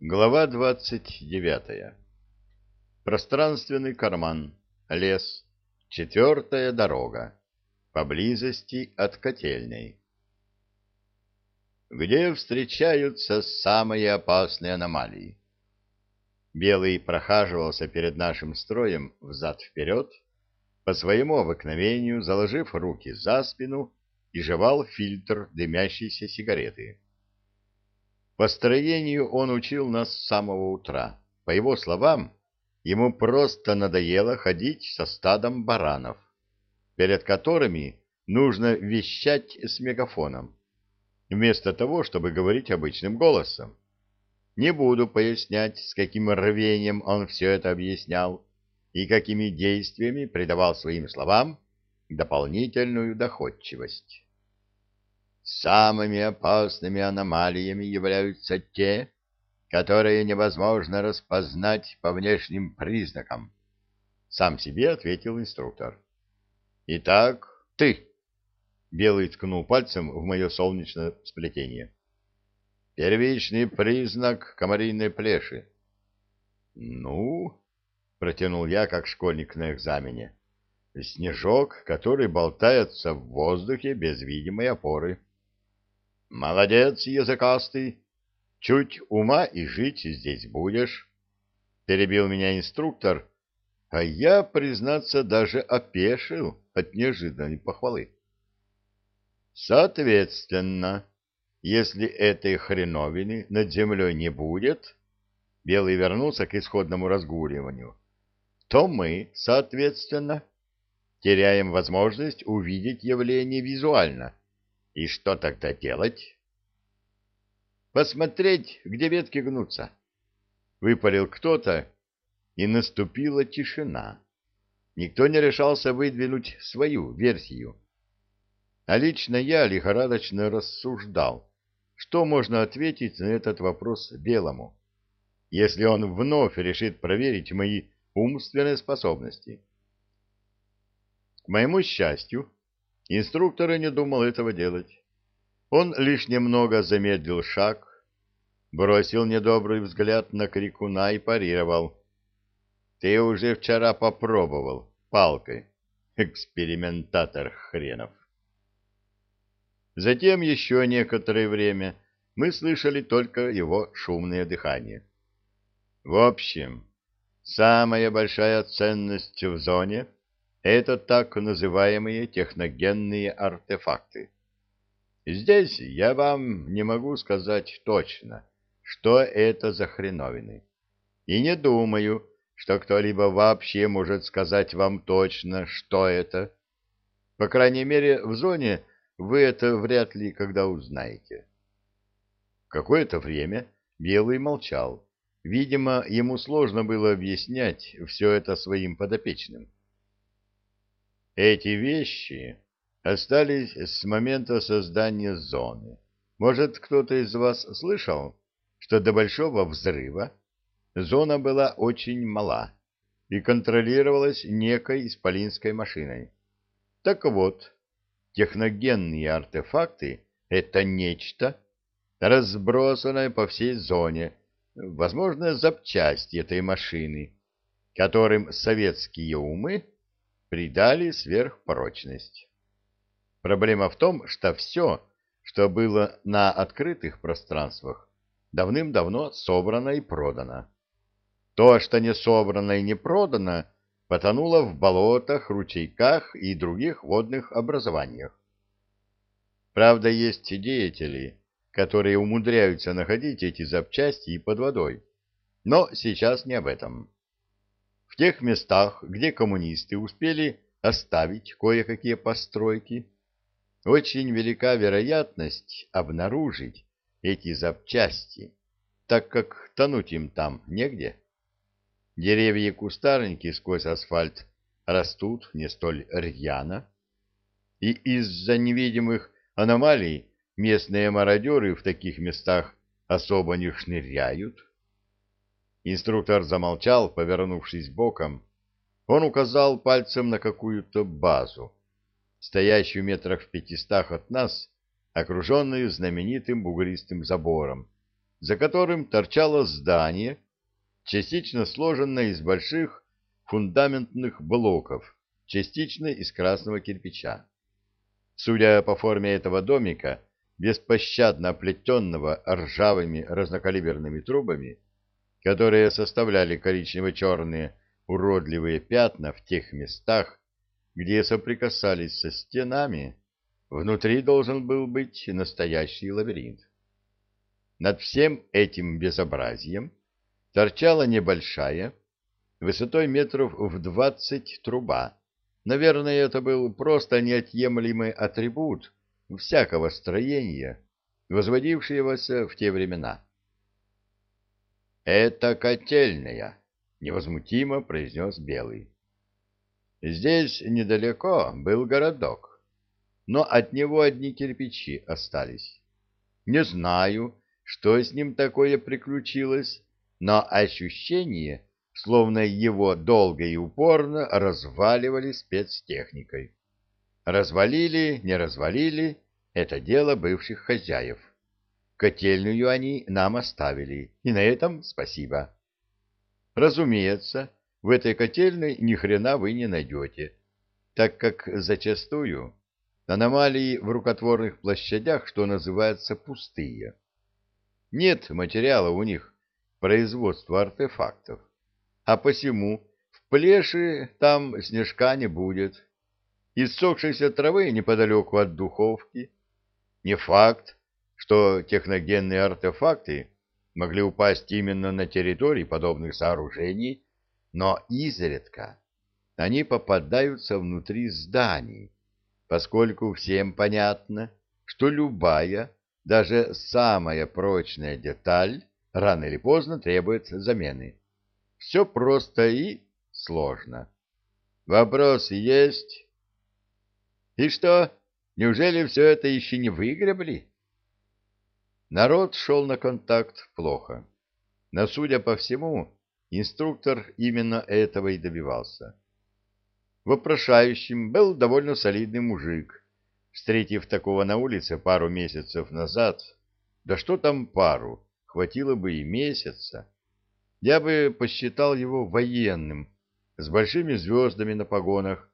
Глава двадцать девятая. Пространственный карман. Лес. Четвертая дорога. Поблизости от котельной. Где встречаются самые опасные аномалии? Белый прохаживался перед нашим строем взад-вперед, по своему обыкновению заложив руки за спину и жевал фильтр дымящейся сигареты. По строению он учил нас с самого утра. По его словам, ему просто надоело ходить со стадом баранов, перед которыми нужно вещать с мегафоном, вместо того, чтобы говорить обычным голосом. Не буду пояснять, с каким рвением он все это объяснял и какими действиями придавал своим словам дополнительную доходчивость. Самыми опасными аномалиями являются те, которые невозможно распознать по внешним признакам. Сам себе ответил инструктор. Итак, ты. Белый ткнул пальцем в мое солнечное сплетение. Первичный признак комариной плеши. Ну, протянул я, как школьник на экзамене. Снежок, который болтается в воздухе без видимой опоры. Молодец, языкастый. Чуть ума и жить здесь будешь. Перебил меня инструктор, а я, признаться, даже опешил от неожиданной похвалы. Соответственно, если этой хреновины над землей не будет, Белый вернулся к исходному разгуливанию, то мы, соответственно, теряем возможность увидеть явление визуально и что тогда делать? Посмотреть, где ветки гнутся. Выпалил кто-то, и наступила тишина. Никто не решался выдвинуть свою версию. А лично я лихорадочно рассуждал, что можно ответить на этот вопрос Белому, если он вновь решит проверить мои умственные способности. К моему счастью, Инструктор и не думал этого делать. Он лишь немного замедлил шаг, бросил недобрый взгляд на крикуна и парировал. — Ты уже вчера попробовал палкой, экспериментатор хренов. Затем еще некоторое время мы слышали только его шумное дыхание. В общем, самая большая ценность в зоне — это так называемые техногенные артефакты. Здесь я вам не могу сказать точно, что это за хреновины. И не думаю, что кто-либо вообще может сказать вам точно, что это. По крайней мере, в зоне вы это вряд ли когда узнаете. Какое-то время Белый молчал. Видимо, ему сложно было объяснять все это своим подопечным. Эти вещи остались с момента создания зоны. Может, кто-то из вас слышал, что до большого взрыва зона была очень мала и контролировалась некой исполинской машиной. Так вот, техногенные артефакты — это нечто, разбросанное по всей зоне, возможно, запчасти этой машины, которым советские умы придали сверхпрочность. Проблема в том, что все, что было на открытых пространствах, давным-давно собрано и продано. То, что не собрано и не продано, потонуло в болотах, ручейках и других водных образованиях. Правда, есть деятели, которые умудряются находить эти запчасти и под водой. Но сейчас не об этом тех местах, где коммунисты успели оставить кое-какие постройки, очень велика вероятность обнаружить эти запчасти, так как тонуть им там негде. Деревья и кустарники сквозь асфальт растут не столь рьяно, и из-за невидимых аномалий местные мародеры в таких местах особо не шныряют. Инструктор замолчал, повернувшись боком. Он указал пальцем на какую-то базу, стоящую метрах в пятистах от нас, окруженную знаменитым бугристым забором, за которым торчало здание, частично сложенное из больших фундаментных блоков, частично из красного кирпича. Судя по форме этого домика, беспощадно оплетенного ржавыми разнокалиберными трубами, которые составляли коричнево-черные уродливые пятна в тех местах, где соприкасались со стенами, внутри должен был быть настоящий лабиринт. Над всем этим безобразием торчала небольшая, высотой метров в двадцать труба. Наверное, это был просто неотъемлемый атрибут всякого строения, возводившегося в те времена. «Это котельная», — невозмутимо произнес Белый. «Здесь недалеко был городок, но от него одни кирпичи остались. Не знаю, что с ним такое приключилось, но ощущение, словно его долго и упорно разваливали спецтехникой. Развалили, не развалили — это дело бывших хозяев. Котельную они нам оставили, и на этом спасибо. Разумеется, в этой котельной ни хрена вы не найдете, так как зачастую аномалии в рукотворных площадях, что называется, пустые. Нет материала у них производства артефактов, а посему в плеши там снежка не будет. Иссохшейся травы неподалеку от духовки. Не факт, что техногенные артефакты могли упасть именно на территории подобных сооружений, но изредка они попадаются внутри зданий, поскольку всем понятно, что любая даже самая прочная деталь рано или поздно требует замены. Все просто и сложно. Вопрос есть? И что, неужели все это еще не выгребли? Народ шел на контакт плохо. Но, судя по всему, инструктор именно этого и добивался. Вопрошающим был довольно солидный мужик, Встретив такого на улице пару месяцев назад, да что там пару, хватило бы и месяца, я бы посчитал его военным, с большими звездами на погонах,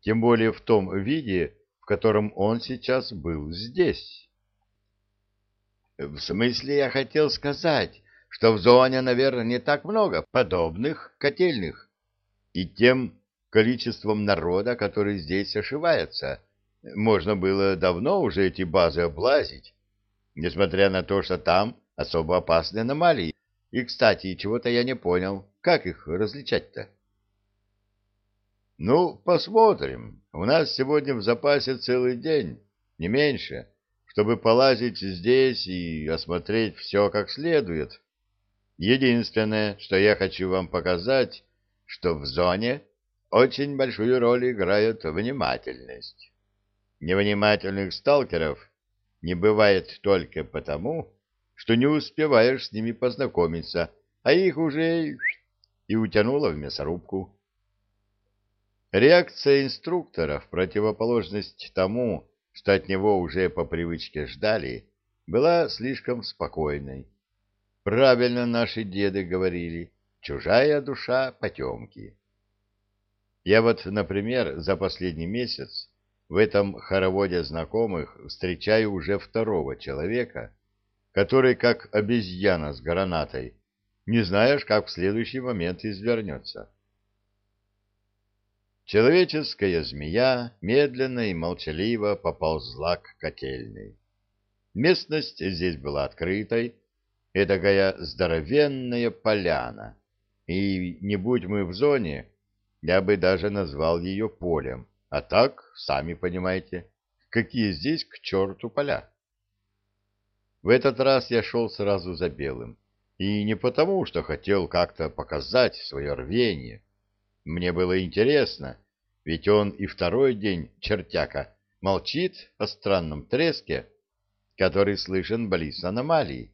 тем более в том виде, в котором он сейчас был здесь. В смысле, я хотел сказать, что в зоне, наверное, не так много подобных котельных, и тем количеством народа, который здесь ошивается, можно было давно уже эти базы облазить, несмотря на то, что там особо опасные аномалии. И, кстати, чего-то я не понял, как их различать-то? Ну, посмотрим. У нас сегодня в запасе целый день, не меньше, чтобы полазить здесь и осмотреть все как следует. Единственное, что я хочу вам показать, что в зоне очень большую роль играет внимательность. Невнимательных сталкеров не бывает только потому, что не успеваешь с ними познакомиться, а их уже и утянуло в мясорубку. Реакция инструктора в противоположность тому, что от него уже по привычке ждали, была слишком спокойной. Правильно наши деды говорили, чужая душа потемки. Я вот, например, за последний месяц в этом хороводе знакомых встречаю уже второго человека, который, как обезьяна с гранатой, не знаешь, как в следующий момент извернется. Человеческая змея медленно и молчаливо поползла к котельной. Местность здесь была открытой, эдакая здоровенная поляна, и не будь мы в зоне, я бы даже назвал ее полем а так, сами понимаете, какие здесь к черту поля. В этот раз я шел сразу за белым. И не потому, что хотел как-то показать свое рвение. Мне было интересно, ведь он и второй день, чертяка, молчит о странном треске, который слышен близ аномалии.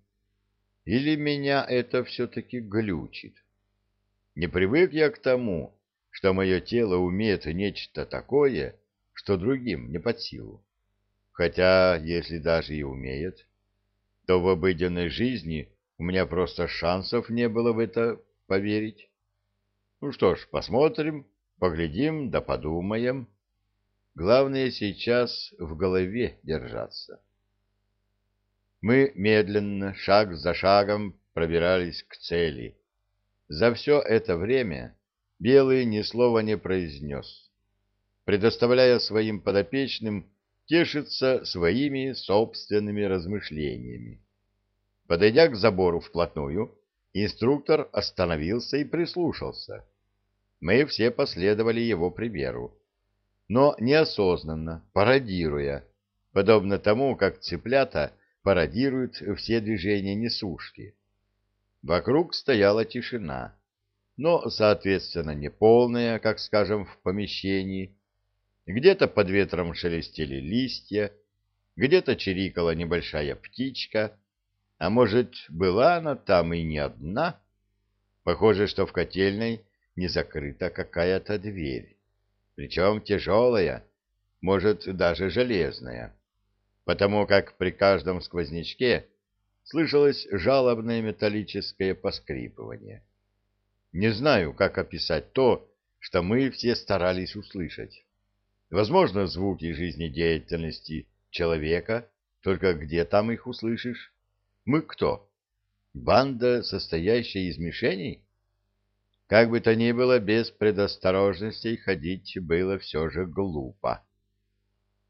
Или меня это все-таки глючит? Не привык я к тому, что мое тело умеет нечто такое, что другим не под силу. Хотя, если даже и умеет, то в обыденной жизни У меня просто шансов не было в это поверить. Ну что ж, посмотрим, поглядим да подумаем. Главное сейчас в голове держаться. Мы медленно, шаг за шагом, пробирались к цели. За все это время Белый ни слова не произнес, предоставляя своим подопечным тешиться своими собственными размышлениями. Подойдя к забору вплотную, инструктор остановился и прислушался. Мы все последовали его примеру, но неосознанно, пародируя, подобно тому, как цыплята пародируют все движения несушки. Вокруг стояла тишина, но, соответственно, не полная, как, скажем, в помещении. Где-то под ветром шелестели листья, где-то чирикала небольшая птичка, а может, была она там и не одна? Похоже, что в котельной не закрыта какая-то дверь, причем тяжелая, может, даже железная, потому как при каждом сквознячке слышалось жалобное металлическое поскрипывание. Не знаю, как описать то, что мы все старались услышать. Возможно, звуки жизнедеятельности человека, только где там их услышишь? Мы кто? Банда, состоящая из мишеней? Как бы то ни было, без предосторожностей ходить было все же глупо.